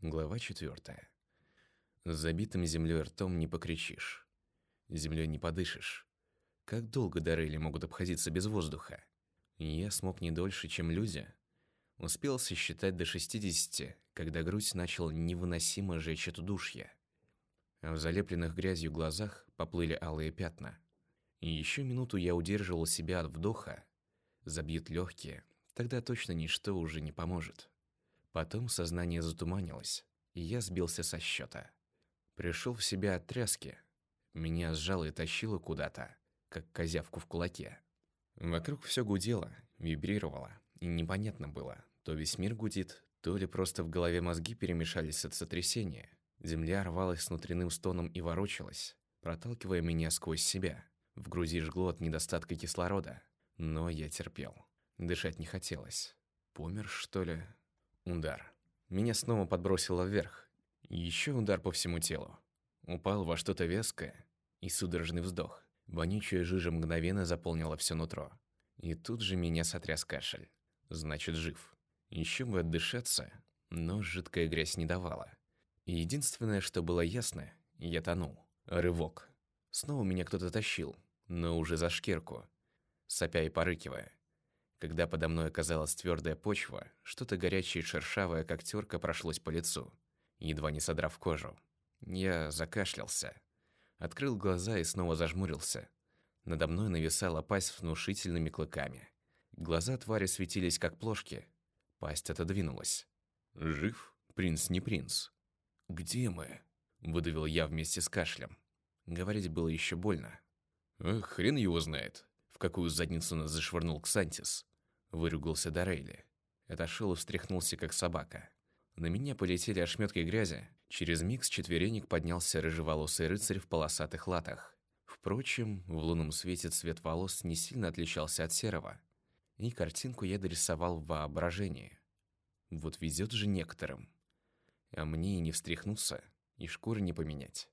Глава четвертая. С забитым землей ртом не покричишь. Землей не подышишь. Как долго Дарели могут обходиться без воздуха? Я смог не дольше, чем люди. Успел сосчитать до 60, когда грудь начала невыносимо жечь от удушья. А в залепленных грязью глазах поплыли алые пятна. Еще минуту я удерживал себя от вдоха. Забьют легкие, тогда точно ничто уже не поможет. Потом сознание затуманилось, и я сбился со счета. Пришел в себя от тряски. Меня сжало и тащило куда-то, как козявку в кулаке. Вокруг все гудело, вибрировало, и непонятно было, то весь мир гудит, то ли просто в голове мозги перемешались от сотрясения. Земля рвалась с внутренним стоном и ворочалась, проталкивая меня сквозь себя. В груди жгло от недостатка кислорода, но я терпел. Дышать не хотелось. Помер, что ли? Удар. Меня снова подбросило вверх. Еще удар по всему телу. Упал во что-то вязкое и судорожный вздох. Вонючая жижа мгновенно заполнила все нутро. И тут же меня сотряс кашель. Значит, жив. Еще бы отдышаться, но жидкая грязь не давала. Единственное, что было ясно, я тонул. Рывок. Снова меня кто-то тащил, но уже за шкирку, сопя и порыкивая. Когда подо мной оказалась твердая почва, что-то горячее и шершавое, как терка, прошлось по лицу, едва не содрав кожу. Я закашлялся. Открыл глаза и снова зажмурился. Надо мной нависала пасть внушительными клыками. Глаза твари светились, как плошки. Пасть отодвинулась. «Жив? Принц не принц». «Где мы?» – выдавил я вместе с кашлем. Говорить было еще больно. «Эх, хрен его знает, в какую задницу нас зашвырнул Ксантис. Выругался Дарейли. Отошел и встряхнулся, как собака. На меня полетели ошметки грязи. Через миг с четверенек поднялся рыжеволосый рыцарь в полосатых латах. Впрочем, в лунном свете цвет волос не сильно отличался от серого. И картинку я дорисовал в воображении. Вот везет же некоторым. А мне и не встряхнуться, и шкуры не поменять.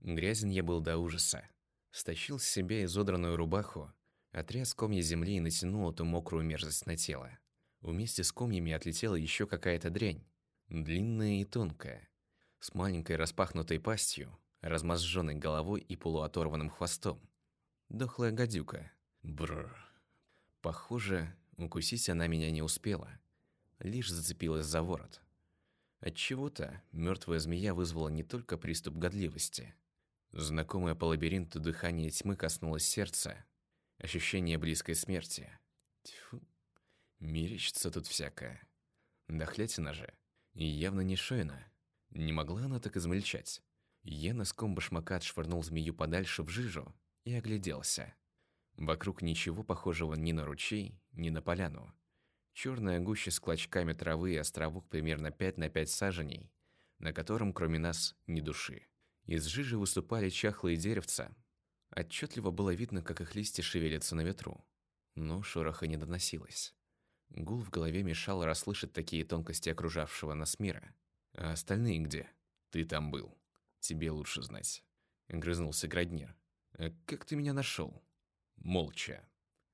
Грязен я был до ужаса. Стащил с себя изодранную рубаху, Отряс комья земли и натянул эту мокрую мерзость на тело. Вместе с комьями отлетела еще какая-то дрянь. Длинная и тонкая. С маленькой распахнутой пастью, размозженной головой и полуоторванным хвостом. Дохлая гадюка. Бррр. Похоже, укусить она меня не успела. Лишь зацепилась за ворот. Отчего-то мертвая змея вызвала не только приступ годливости. Знакомое по лабиринту дыхание тьмы коснулось сердца, Ощущение близкой смерти. Тьфу. Мерещится тут всякое. Дохлятина же. И явно не Шойна. Не могла она так измельчать. Я носком башмака отшвырнул змею подальше в жижу и огляделся. Вокруг ничего похожего ни на ручей, ни на поляну. Черная гуща с клочками травы и островок примерно 5 на 5 саженей, на котором, кроме нас, ни души. Из жижи выступали чахлые деревца, Отчетливо было видно, как их листья шевелятся на ветру, но шороха не доносилось. Гул в голове мешал расслышать такие тонкости окружавшего нас мира. «А остальные где?» «Ты там был. Тебе лучше знать», — грызнулся Граднир. «А как ты меня нашел? «Молча».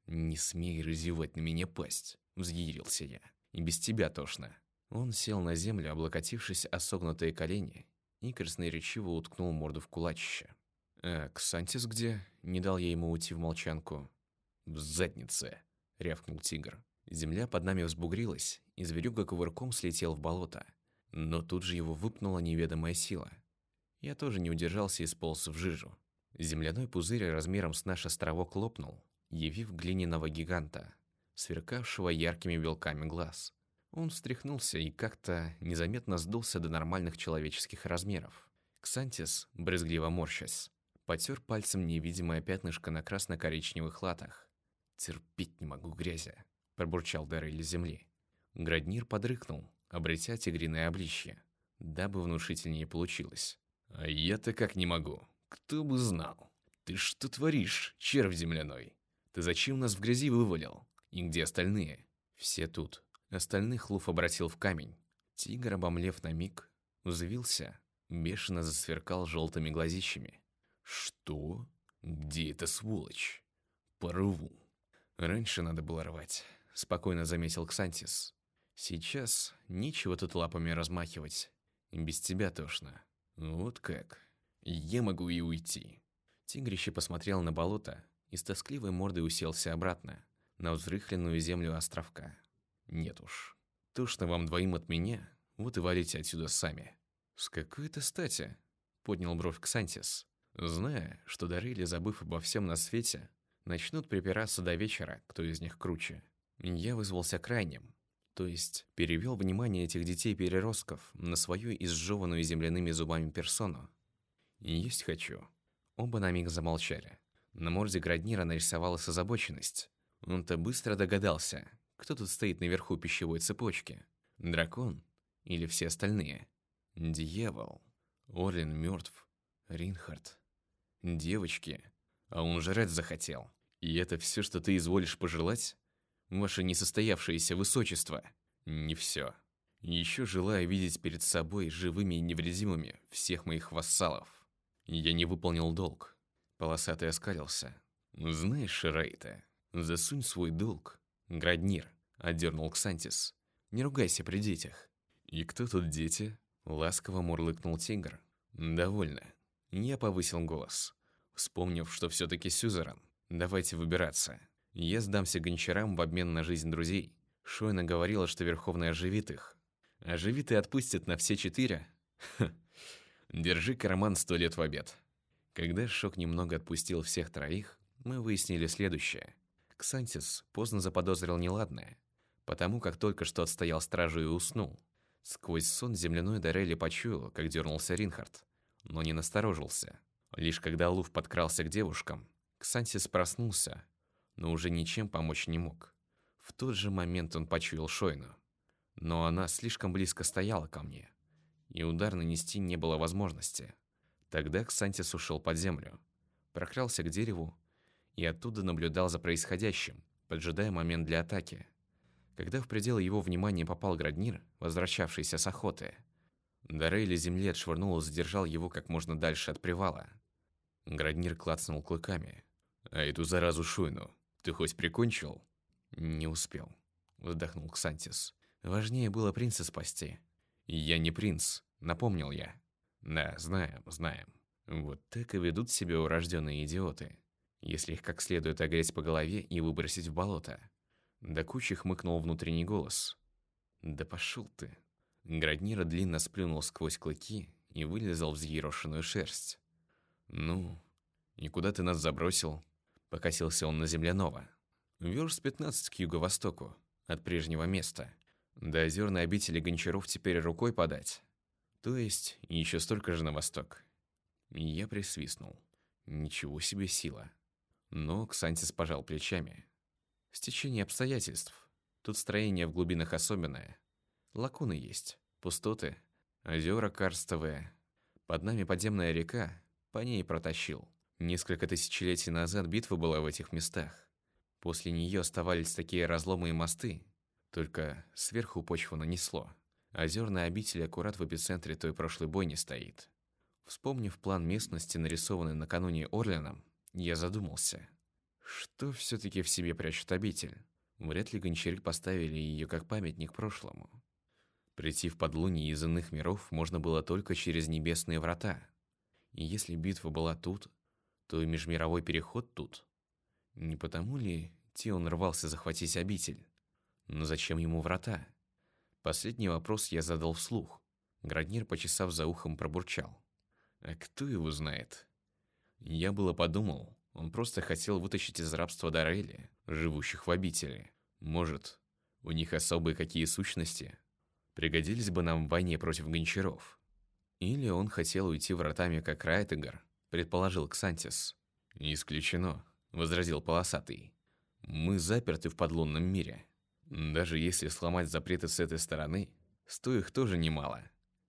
«Не смей разевать на меня пасть», — взъярился я. «И без тебя тошно». Он сел на землю, облокотившись о согнутые колени, и красноречиво уткнул морду в кулачище. «А Ксантис где?» – не дал я ему уйти в молчанку. «В заднице!» – рявкнул тигр. Земля под нами взбугрилась, и зверюга кувырком слетел в болото. Но тут же его выпнула неведомая сила. Я тоже не удержался и сполз в жижу. Земляной пузырь размером с наш островок лопнул, явив глиняного гиганта, сверкавшего яркими белками глаз. Он встряхнулся и как-то незаметно сдулся до нормальных человеческих размеров. Ксантис, брезгливо морщась, Потер пальцем невидимое пятнышко на красно-коричневых латах. «Терпеть не могу грязи», – пробурчал Даррель земли. Граднир подрыкнул, обретя тигриное обличье, дабы внушительнее получилось. «А я-то как не могу. Кто бы знал. Ты что творишь, червь земляной? Ты зачем нас в грязи вывалил? И где остальные?» «Все тут». Остальных Луф обратил в камень. Тигр, обомлев на миг, взвился, бешено засверкал желтыми глазищами. «Что? Где эта сволочь? Порву». «Раньше надо было рвать», — спокойно заметил Ксантис. «Сейчас нечего тут лапами размахивать. Без тебя тошно. Вот как. Я могу и уйти. Тигрище посмотрел на болото и с тоскливой мордой уселся обратно, на взрыхленную землю островка. Нет уж. Тошно вам двоим от меня, вот и валите отсюда сами. С какой-то стати? Поднял бровь Ксантис, зная, что Дарели, забыв обо всем на свете, начнут припираться до вечера, кто из них круче. Я вызвался крайним, то есть перевел внимание этих детей-переростков на свою изжеванную земляными зубами персону. «Есть хочу». Оба на миг замолчали. На морде Граднира нарисовалась озабоченность. Он-то быстро догадался, кто тут стоит наверху пищевой цепочки. Дракон или все остальные? Дьявол. Орлин мертв. Ринхард. Девочки. А он жрать захотел. И это все, что ты изволишь пожелать? Ваше несостоявшееся высочество. Не все. Еще желаю видеть перед собой живыми и невредимыми всех моих вассалов. Я не выполнил долг. Полосатый оскалился. Знаешь, Ширайта, засунь свой долг. Граднир, отдернул Ксантис. Не ругайся при детях. И кто тут дети? Ласково мурлыкнул тигр. Довольно. Я повысил голос, вспомнив, что все-таки сюзерен. Давайте выбираться. Я сдамся гончарам в обмен на жизнь друзей. Шойна говорила, что Верховный оживит их. Оживит и отпустит на все четыре? Держи карман сто лет в обед. Когда шок немного отпустил всех троих, мы выяснили следующее. Ксантис поздно заподозрил неладное, потому как только что отстоял стражу и уснул. Сквозь сон земляной Дарелли почуял, как дернулся Ринхард, но не насторожился. Лишь когда Лув подкрался к девушкам, Ксантис проснулся, но уже ничем помочь не мог. В тот же момент он почуял Шойну. Но она слишком близко стояла ко мне, и удар нанести не было возможности. Тогда Ксантис ушел под землю, прокрался к дереву и оттуда наблюдал за происходящим, поджидая момент для атаки. Когда в пределы его внимания попал Граднир, возвращавшийся с охоты, Дарейли земли отшвырнул и задержал его как можно дальше от привала. Граднир клацнул клыками. «А эту заразу Шуйну ты хоть прикончил?» «Не успел», — вздохнул Ксантис. «Важнее было принца спасти». «Я не принц», — напомнил я. «Да, знаем, знаем. Вот так и ведут себя урожденные идиоты, если их как следует огреть по голове и выбросить в болото». До кучи хмыкнул внутренний голос. «Да пошел ты!» Граднира длинно сплюнул сквозь клыки и вылезал взъерошенную шерсть. «Ну, и куда ты нас забросил?» Покосился он на земляного. Верст 15 к юго-востоку, от прежнего места. До озерной обители Гончаров теперь рукой подать. То есть, еще столько же на восток. Я присвистнул. Ничего себе сила. Но Ксантис пожал плечами. Стечение обстоятельств. Тут строение в глубинах особенное. Лакуны есть, пустоты, озера карстовые. Под нами подземная река, по ней протащил. Несколько тысячелетий назад битва была в этих местах. После нее оставались такие разломы и мосты, только сверху почву нанесло. Озерная обитель аккурат в эпицентре той прошлой бойни стоит. Вспомнив план местности, нарисованный накануне Орлином, я задумался – что все-таки в себе прячет обитель? Вряд ли гончари поставили ее как памятник прошлому. Прийти в подлунье из иных миров можно было только через небесные врата. И если битва была тут, то и межмировой переход тут. Не потому ли Тион рвался захватить обитель? Но зачем ему врата? Последний вопрос я задал вслух. Граднир, почесав за ухом, пробурчал. А кто его знает? Я было подумал, он просто хотел вытащить из рабства Дарели, живущих в обители. Может, у них особые какие сущности? Пригодились бы нам в войне против гончаров. Или он хотел уйти вратами, как Райтегар, предположил Ксантис. «Не исключено», — возразил Полосатый. «Мы заперты в подлунном мире. Даже если сломать запреты с этой стороны, сто их тоже немало.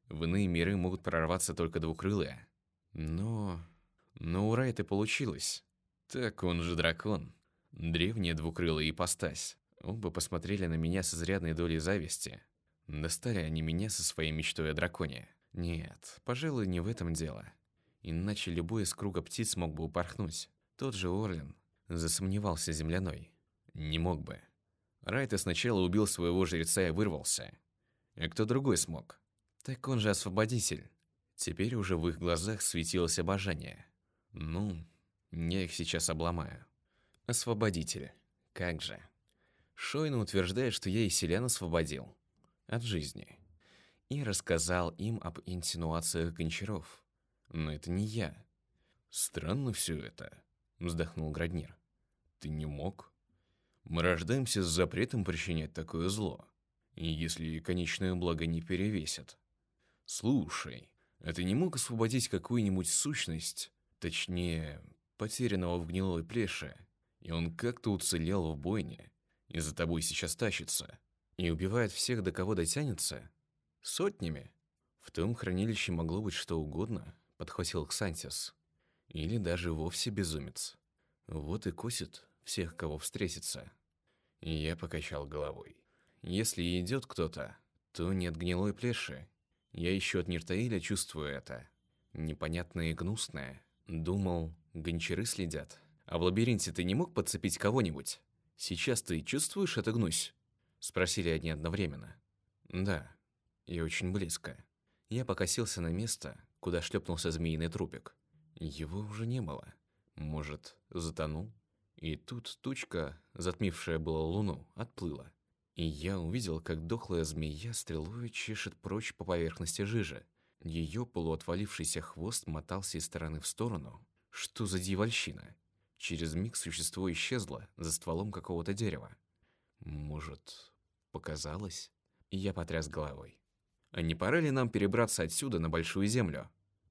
В иные миры могут прорваться только двукрылые. Но... Но у Райта получилось. Так он же дракон. Древняя двукрылая ипостась. Оба посмотрели на меня с изрядной долей зависти. Достали они меня со своей мечтой о драконе. Нет, пожалуй, не в этом дело. Иначе любой из круга птиц мог бы упорхнуть. Тот же Орлин. Засомневался земляной. Не мог бы. Райта сначала убил своего жреца и вырвался. А кто другой смог? Так он же освободитель. Теперь уже в их глазах светилось обожание. Ну, я их сейчас обломаю. Освободитель. Как же. Шойна утверждает, что я и селян освободил. От жизни. И рассказал им об инсинуациях гончаров. Но это не я. Странно все это, вздохнул Граднир. Ты не мог? Мы рождаемся с запретом причинять такое зло. Если конечное благо не перевесит. Слушай, а ты не мог освободить какую-нибудь сущность, точнее, потерянного в гнилой плеше, и он как-то уцелел в бойне, и за тобой сейчас тащится, и убивает всех, до кого дотянется? Сотнями? В том хранилище могло быть что угодно, подхватил Ксантис. Или даже вовсе безумец. Вот и косит всех, кого встретится. Я покачал головой. Если идет кто-то, то нет гнилой плеши. Я еще от Ниртаиля чувствую это. Непонятное и гнусное. Думал, гончары следят. А в лабиринте ты не мог подцепить кого-нибудь? Сейчас ты чувствуешь это гнусь? Спросили они одновременно. Да, и очень близко. Я покосился на место, куда шлепнулся змеиный трупик. Его уже не было. Может, затонул? И тут тучка, затмившая была луну, отплыла. И я увидел, как дохлая змея стрелой чешет прочь по поверхности жижи. Ее полуотвалившийся хвост мотался из стороны в сторону. Что за дьявольщина? Через миг существо исчезло за стволом какого-то дерева. Может, показалось? И я потряс головой. А не пора ли нам перебраться отсюда на Большую Землю?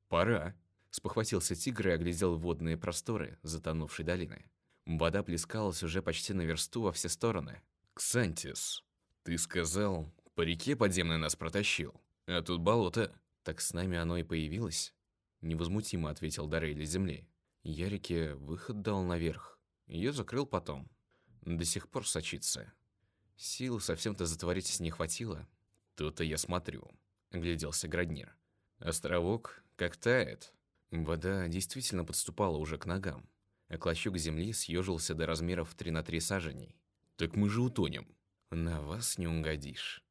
Пора. Спохватился тигр и оглядел водные просторы затонувшей долины. Вода плескалась уже почти на версту во все стороны. «Ксантис, ты сказал, по реке подземной нас протащил, а тут болото». «Так с нами оно и появилось?» Невозмутимо ответил Дарейли земли. Я реке выход дал наверх. Ее закрыл потом. До сих пор сочится. Сил совсем-то затворить не хватило. То-то я смотрю. Гляделся Граднир. Островок как тает. Вода действительно подступала уже к ногам, а клочок земли съежился до размеров 3 на 3 саженей. «Так мы же утонем!» «На вас не угодишь.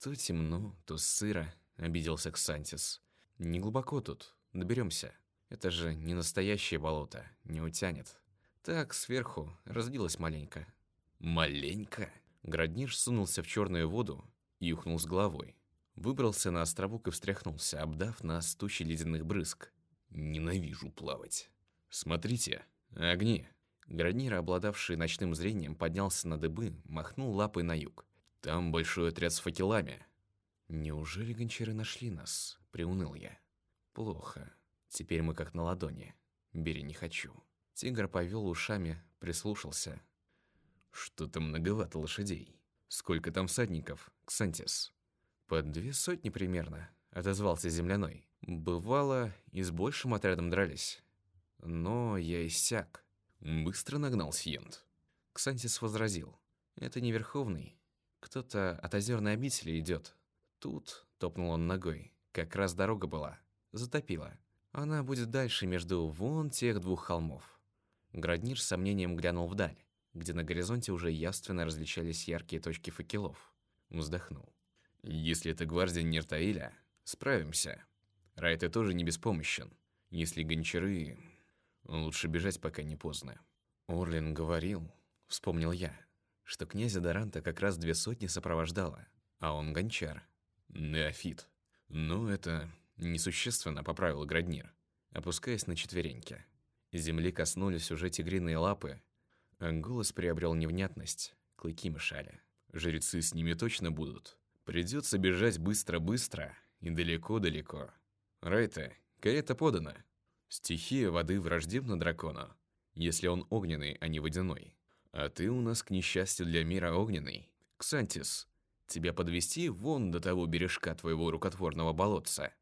То темно, то сыро», — обиделся Ксантис. «Не глубоко тут, доберемся. Это же не настоящее болото, не утянет. Так, сверху, разлилось маленько». «Маленько?» Граднир сунулся в черную воду и ухнул с головой. Выбрался на островок и встряхнулся, обдав нас тучи ледяных брызг. Ненавижу плавать. Смотрите, огни. Гранир, обладавший ночным зрением, поднялся на дыбы, махнул лапой на юг. Там большой отряд с факелами. Неужели гончары нашли нас? Приуныл я. Плохо. Теперь мы как на ладони. Бери не хочу. Тигр повел ушами, прислушался. Что-то многовато лошадей. Сколько там всадников, Ксантис? Под две сотни примерно, отозвался земляной. Бывало, и с большим отрядом дрались. Но я иссяк. Быстро нагнал Сиент. Ксантис возразил. Это не Верховный. Кто-то от озерной обители идет. Тут, топнул он ногой, как раз дорога была. Затопила. Она будет дальше между вон тех двух холмов. Граднир с сомнением глянул вдаль, где на горизонте уже явственно различались яркие точки факелов. Вздохнул. «Если это гвардия Нертаиля, справимся. Райта тоже не беспомощен. Если гончары... Лучше бежать, пока не поздно. Орлин говорил, вспомнил я, что князя Доранта как раз две сотни сопровождало, а он гончар. Неофит. Но это несущественно, поправил Граднир, опускаясь на четвереньки. Земли коснулись уже тигриные лапы, голос приобрел невнятность, клыки мешали. Жрецы с ними точно будут. Придется бежать быстро-быстро и далеко-далеко. Райта, карета подана. Стихия воды враждебна дракону, если он огненный, а не водяной. А ты у нас, к несчастью для мира, огненный. Ксантис, тебя подвести вон до того бережка твоего рукотворного болотца.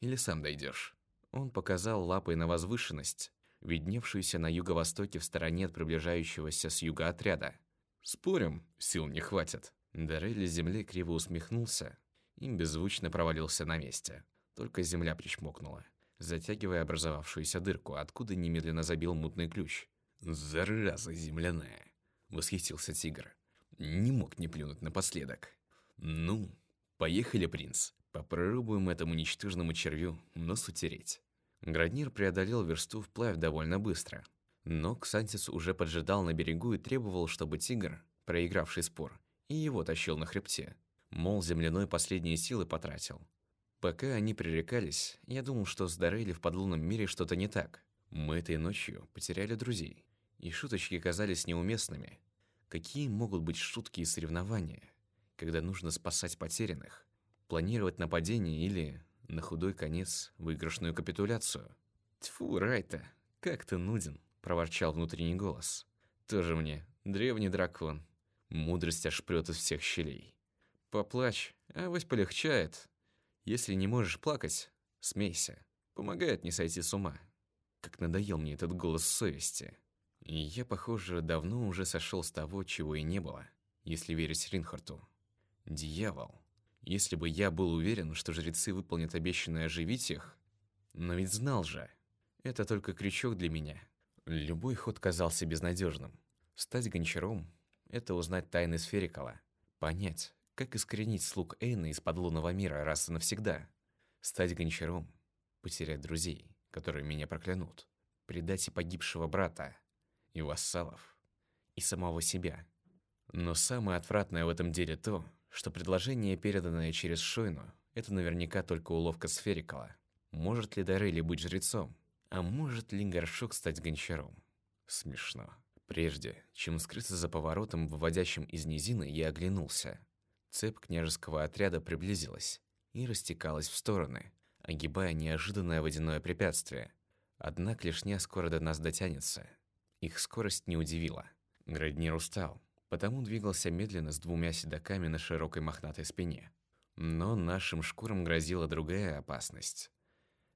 Или сам дойдешь. Он показал лапой на возвышенность, видневшуюся на юго-востоке в стороне от приближающегося с юга отряда. Спорим, сил не хватит. Дарелли земли криво усмехнулся и беззвучно провалился на месте. Только земля причмокнула, затягивая образовавшуюся дырку, откуда немедленно забил мутный ключ. «Зараза земляная!» — восхитился тигр. Не мог не плюнуть напоследок. «Ну, поехали, принц, Попробуем этому ничтожному червю нос утереть. Граднир преодолел версту вплавь довольно быстро. Но Ксантис уже поджидал на берегу и требовал, чтобы тигр, проигравший спор, и его тащил на хребте. Мол, земляной последние силы потратил. Пока они пререкались, я думал, что с Дарейли в подлунном мире что-то не так. Мы этой ночью потеряли друзей, и шуточки казались неуместными. Какие могут быть шутки и соревнования, когда нужно спасать потерянных, планировать нападение или, на худой конец, выигрышную капитуляцию? Тьфу, Райта, как ты нуден, проворчал внутренний голос. Тоже мне, древний дракон. Мудрость аж прёт из всех щелей. Поплачь, а вось полегчает. Если не можешь плакать, смейся. Помогает не сойти с ума. Как надоел мне этот голос совести. И я, похоже, давно уже сошел с того, чего и не было, если верить Ринхарту. Дьявол. Если бы я был уверен, что жрецы выполнят обещанное оживить их, но ведь знал же. Это только крючок для меня. Любой ход казался безнадежным. Стать гончаром — это узнать тайны Сферикала. Понять, как искоренить слуг Эйна из подлунного мира раз и навсегда? Стать гончаром, потерять друзей, которые меня проклянут, предать и погибшего брата, и вассалов, и самого себя. Но самое отвратное в этом деле то, что предложение, переданное через Шойну, это наверняка только уловка Сферикала. Может ли Дарели быть жрецом? А может ли Горшок стать гончаром? Смешно. Прежде, чем скрыться за поворотом, выводящим из низины, я оглянулся. Цепь княжеского отряда приблизилась и растекалась в стороны, огибая неожиданное водяное препятствие. Однако клешня скоро до нас дотянется. Их скорость не удивила. Граднир устал, потому двигался медленно с двумя седаками на широкой мохнатой спине. Но нашим шкурам грозила другая опасность,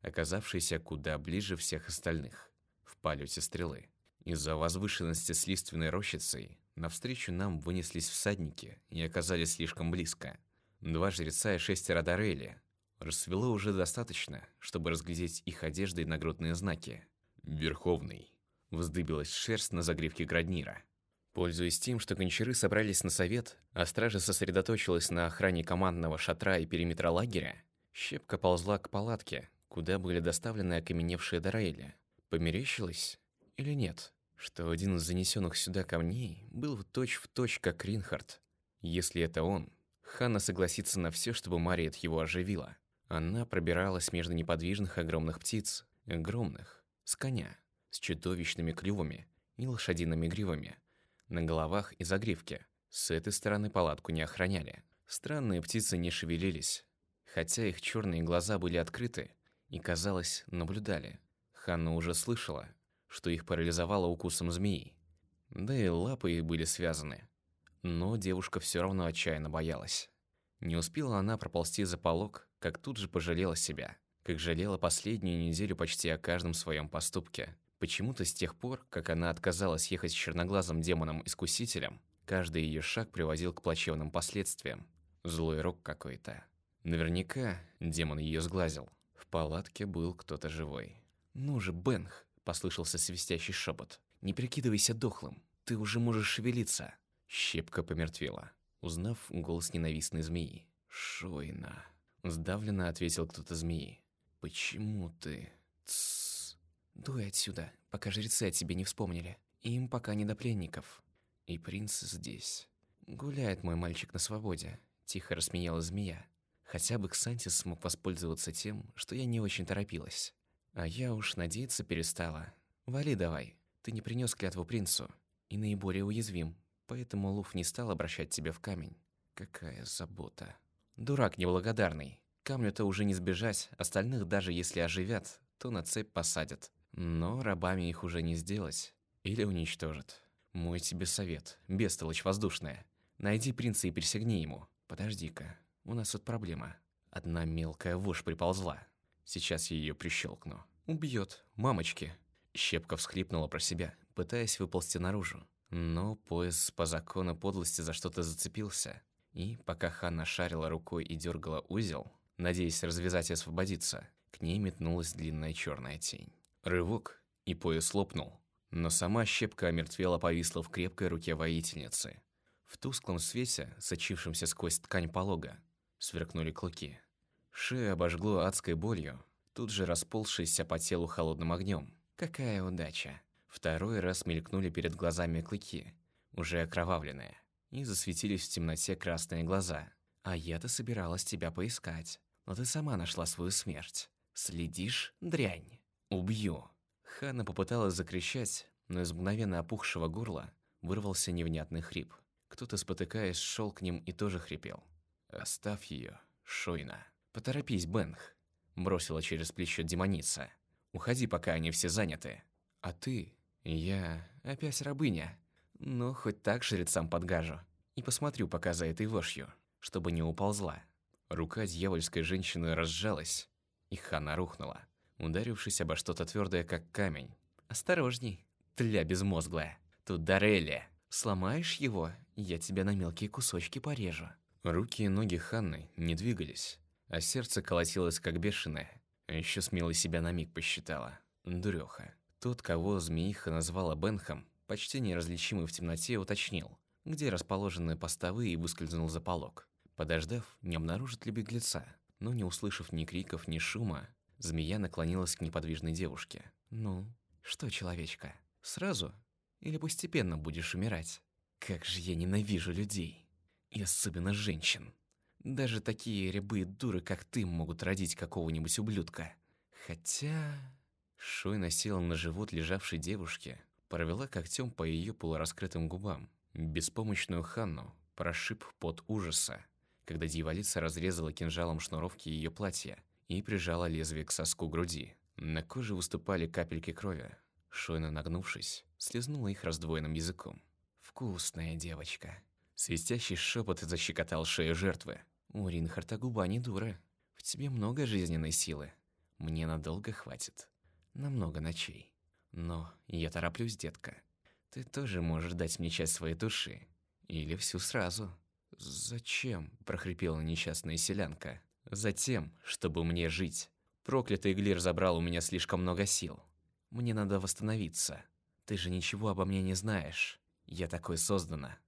оказавшаяся куда ближе всех остальных, в полете стрелы. Из-за возвышенности с лиственной рощицей Навстречу нам вынеслись всадники и оказались слишком близко. Два жреца и шестеро Дарели. Рассвело уже достаточно, чтобы разглядеть их одежды и нагрудные знаки. «Верховный», — вздыбилась шерсть на загривке Граднира. Пользуясь тем, что гончары собрались на совет, а стража сосредоточилась на охране командного шатра и периметра лагеря, щепка ползла к палатке, куда были доставлены окаменевшие Дарейли. Померещилась или нет? что один из занесенных сюда камней был в точь-в-точь как Ринхард. Если это он, Ханна согласится на все, чтобы Мариет его оживила. Она пробиралась между неподвижных огромных птиц, огромных, с коня, с чудовищными клювами и лошадиными гривами, на головах и загривке. С этой стороны палатку не охраняли. Странные птицы не шевелились, хотя их черные глаза были открыты и, казалось, наблюдали. Ханна уже слышала, что их парализовало укусом змеи. Да и лапы их были связаны. Но девушка все равно отчаянно боялась. Не успела она проползти за полог, как тут же пожалела себя. Как жалела последнюю неделю почти о каждом своем поступке. Почему-то с тех пор, как она отказалась ехать с черноглазым демоном-искусителем, каждый ее шаг приводил к плачевным последствиям. Злой рок какой-то. Наверняка демон ее сглазил. В палатке был кто-то живой. «Ну же, Бенх, Послышался свистящий шепот. «Не прикидывайся дохлым, ты уже можешь шевелиться». Щепка помертвела, узнав голос ненавистной змеи. «Шойна», — сдавленно ответил кто-то змеи. «Почему ты...» «Тссс...» «Дуй отсюда, пока жрецы о тебе не вспомнили. Им пока не до пленников. И принц здесь. Гуляет мой мальчик на свободе», — тихо рассмеяла змея. Хотя бы Ксантис смог воспользоваться тем, что я не очень торопилась. А я уж надеяться перестала. Вали давай. Ты не принес клятву принцу. И наиболее уязвим. Поэтому Луф не стал обращать тебя в камень. Какая забота. Дурак неблагодарный. Камню-то уже не сбежать. Остальных даже если оживят, то на цепь посадят. Но рабами их уже не сделать. Или уничтожат. Мой тебе совет. Бестолочь воздушная. Найди принца и присягни ему. Подожди-ка. У нас тут проблема. Одна мелкая вошь приползла. Сейчас я ее прищелкну. Убьет. Мамочки. Щепка всхлипнула про себя, пытаясь выползти наружу. Но пояс по закону подлости за что-то зацепился. И пока Ханна шарила рукой и дергала узел, надеясь развязать и освободиться, к ней метнулась длинная черная тень. Рывок, и пояс лопнул. Но сама щепка омертвела повисла в крепкой руке воительницы. В тусклом свете, сочившемся сквозь ткань полога, сверкнули клыки. Шею обожгло адской болью, тут же расползшейся по телу холодным огнем. Какая удача! Второй раз мелькнули перед глазами клыки, уже окровавленные, и засветились в темноте красные глаза. А я-то собиралась тебя поискать, но ты сама нашла свою смерть. Следишь, дрянь? Убью. Ханна попыталась закричать, но из мгновенно опухшего горла вырвался невнятный хрип. Кто-то, спотыкаясь, шел к ним и тоже хрипел. «Оставь ее, Шойна». «Поторопись, Бенх», — бросила через плечо демоница. «Уходи, пока они все заняты. А ты...» «Я опять рабыня, но хоть так жрецам подгажу. И посмотрю пока за этой вошью, чтобы не уползла». Рука дьявольской женщины разжалась, и Хана рухнула, ударившись обо что-то твердое, как камень. «Осторожней, тля безмозглая. Тут Дарелия. Сломаешь его, я тебя на мелкие кусочки порежу». Руки и ноги Ханны не двигались, а сердце колотилось как бешеное. Еще смело себя на миг посчитала. Дуреха. Тот, кого змеиха назвала Бенхом, почти неразличимый в темноте, уточнил, где расположены постовые и выскользнул за полог. Подождав, не обнаружит ли беглеца, но не услышав ни криков, ни шума, змея наклонилась к неподвижной девушке. «Ну, что, человечка, сразу? Или постепенно будешь умирать? Как же я ненавижу людей!» И особенно женщин. Даже такие рябые дуры, как ты, могут родить какого-нибудь ублюдка. Хотя... Шой насела на живот лежавшей девушки, провела когтем по ее полураскрытым губам. Беспомощную Ханну прошиб под ужаса, когда дьяволица разрезала кинжалом шнуровки ее платья и прижала лезвие к соску груди. На коже выступали капельки крови. Шойна, нагнувшись, слезнула их раздвоенным языком. «Вкусная девочка», Свистящий шепот защекотал шею жертвы. «У Ринхарта губа не дура. В тебе много жизненной силы. Мне надолго хватит. На много ночей. Но я тороплюсь, детка. Ты тоже можешь дать мне часть своей души. Или всю сразу». «Зачем?» – прохрипела несчастная селянка. «Затем, чтобы мне жить. Проклятый Глир забрал у меня слишком много сил. Мне надо восстановиться. Ты же ничего обо мне не знаешь. Я такой создана.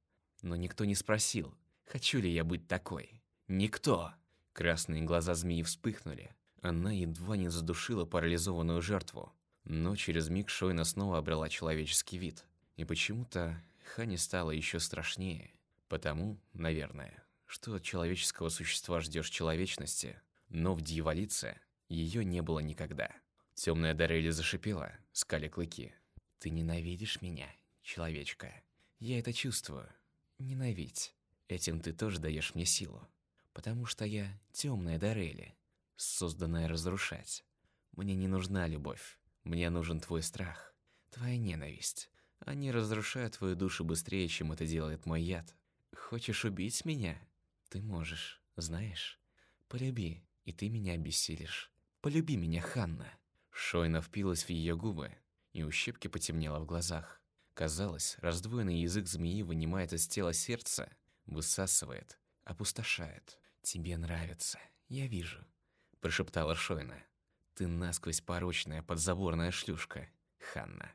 Но никто не спросил, хочу ли я быть такой. Никто. Красные глаза змеи вспыхнули. Она едва не задушила парализованную жертву. Но через миг Шойна снова обрела человеческий вид. И почему-то Хани стало еще страшнее. Потому, наверное, что от человеческого существа ждешь человечности, но в дьяволице ее не было никогда. Темная Дарели зашипела, скали клыки. «Ты ненавидишь меня, человечка. Я это чувствую. Ненавидь. Этим ты тоже даешь мне силу. Потому что я темная Дарели, созданная разрушать. Мне не нужна любовь. Мне нужен твой страх, твоя ненависть. Они разрушают твою душу быстрее, чем это делает мой яд. Хочешь убить меня? Ты можешь, знаешь? Полюби, и ты меня обессилишь. Полюби меня, Ханна. Шойна впилась в ее губы, и у щепки потемнело в глазах. Казалось, раздвоенный язык змеи вынимает из тела сердце, высасывает, опустошает. «Тебе нравится, я вижу», – прошептала Шойна. «Ты насквозь порочная подзаборная шлюшка, Ханна.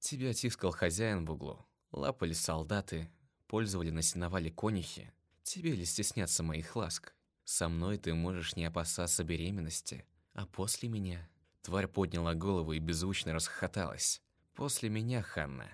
Тебя тискал хозяин в углу, лапали солдаты, пользовали насиновали конюхи. Тебе ли стесняться моих ласк? Со мной ты можешь не опасаться беременности, а после меня...» Тварь подняла голову и беззвучно расхохоталась. «После меня, Ханна,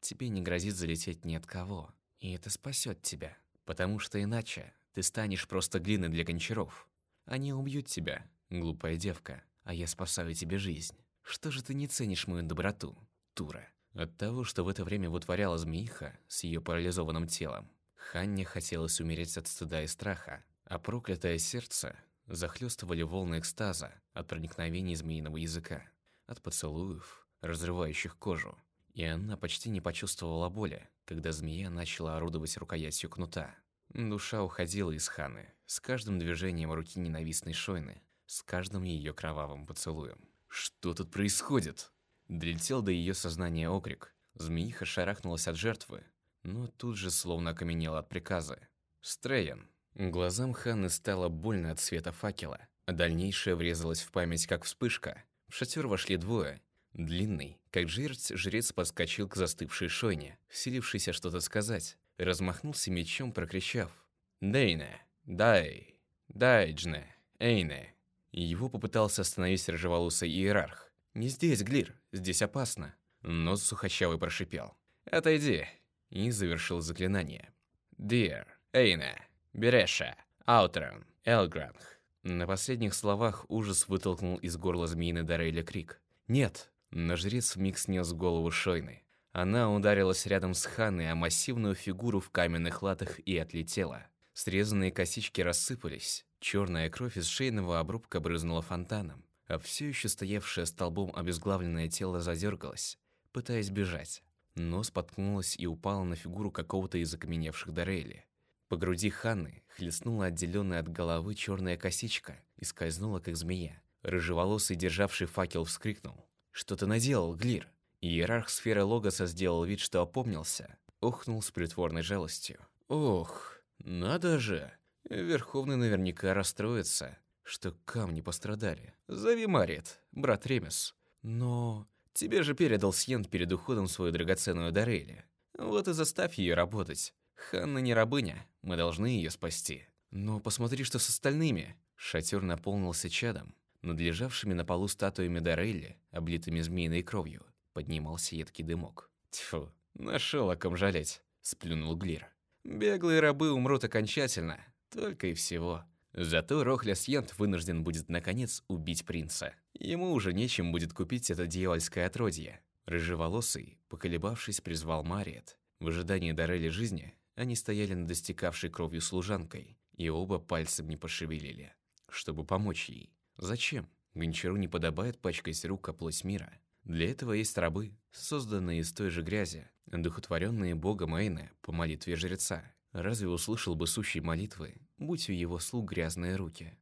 тебе не грозит залететь ни от кого. И это спасет тебя, потому что иначе ты станешь просто глиной для гончаров. Они убьют тебя, глупая девка, а я спасаю тебе жизнь. Что же ты не ценишь мою доброту, Тура? От того, что в это время вытворяла змеиха с ее парализованным телом, Ханне хотелось умереть от стыда и страха, а проклятое сердце захлестывали волны экстаза от проникновений змеиного языка, от поцелуев, разрывающих кожу, и она почти не почувствовала боли, когда змея начала орудовать рукоятью кнута. Душа уходила из Ханы с каждым движением руки ненавистной Шойны, с каждым ее кровавым поцелуем. «Что тут происходит?» Долетел до ее сознания окрик. Змеиха шарахнулась от жертвы, но тут же словно окаменела от приказа. «Стрейен!» Глазам Ханны стало больно от света факела, дальнейшее врезалось в память как вспышка. В шатер вошли двое, Длинный, как жерть, жрец подскочил к застывшей шойне, вселившийся что-то сказать, размахнулся мечом, прокричав «Дейне! Дай! Дайджне! Эйне!» Его попытался остановить рыжеволосый иерарх. «Не здесь, Глир, здесь опасно». Но сухощавый прошипел. «Отойди!» И завершил заклинание. «Дир, Эйне, Береша, Аутран, Элгранг». На последних словах ужас вытолкнул из горла змеиной Дарейля крик. «Нет!» Но жрец вмиг снес голову Шойны. Она ударилась рядом с Ханой о массивную фигуру в каменных латах и отлетела. Срезанные косички рассыпались, черная кровь из шейного обрубка брызнула фонтаном, а все еще стоявшее столбом обезглавленное тело задергалось, пытаясь бежать. Но споткнулась и упала на фигуру какого-то из окаменевших Дорейли. По груди Ханны хлестнула отделенная от головы черная косичка и скользнула, как змея. Рыжеволосый, державший факел, вскрикнул. «Что ты наделал, Глир?» Иерарх сферы Логоса сделал вид, что опомнился, охнул с притворной жалостью. «Ох, надо же! Верховный наверняка расстроится, что камни пострадали. Зови Марит, брат Ремес. Но тебе же передал Сьент перед уходом свою драгоценную Дарели. Вот и заставь ее работать. Ханна не рабыня, мы должны ее спасти. Но посмотри, что с остальными. Шатер наполнился чадом, над лежавшими на полу статуями Дарелли, облитыми змеиной кровью поднимался едкий дымок. Тьфу, нашел о ком жалеть, сплюнул Глир. Беглые рабы умрут окончательно, только и всего. Зато Рохлясьент вынужден будет наконец убить принца. Ему уже нечем будет купить это дьявольское отродье. Рыжеволосый, поколебавшись, призвал Мариет. В ожидании Дарели жизни они стояли над достекавшей кровью служанкой, и оба пальцем не пошевелили, чтобы помочь ей. Зачем? Гончару не подобает пачкать рук о плоть мира. Для этого есть рабы, созданные из той же грязи, духотворенные богом Эйне по молитве жреца. Разве услышал бы сущей молитвы, будь у его слуг грязные руки?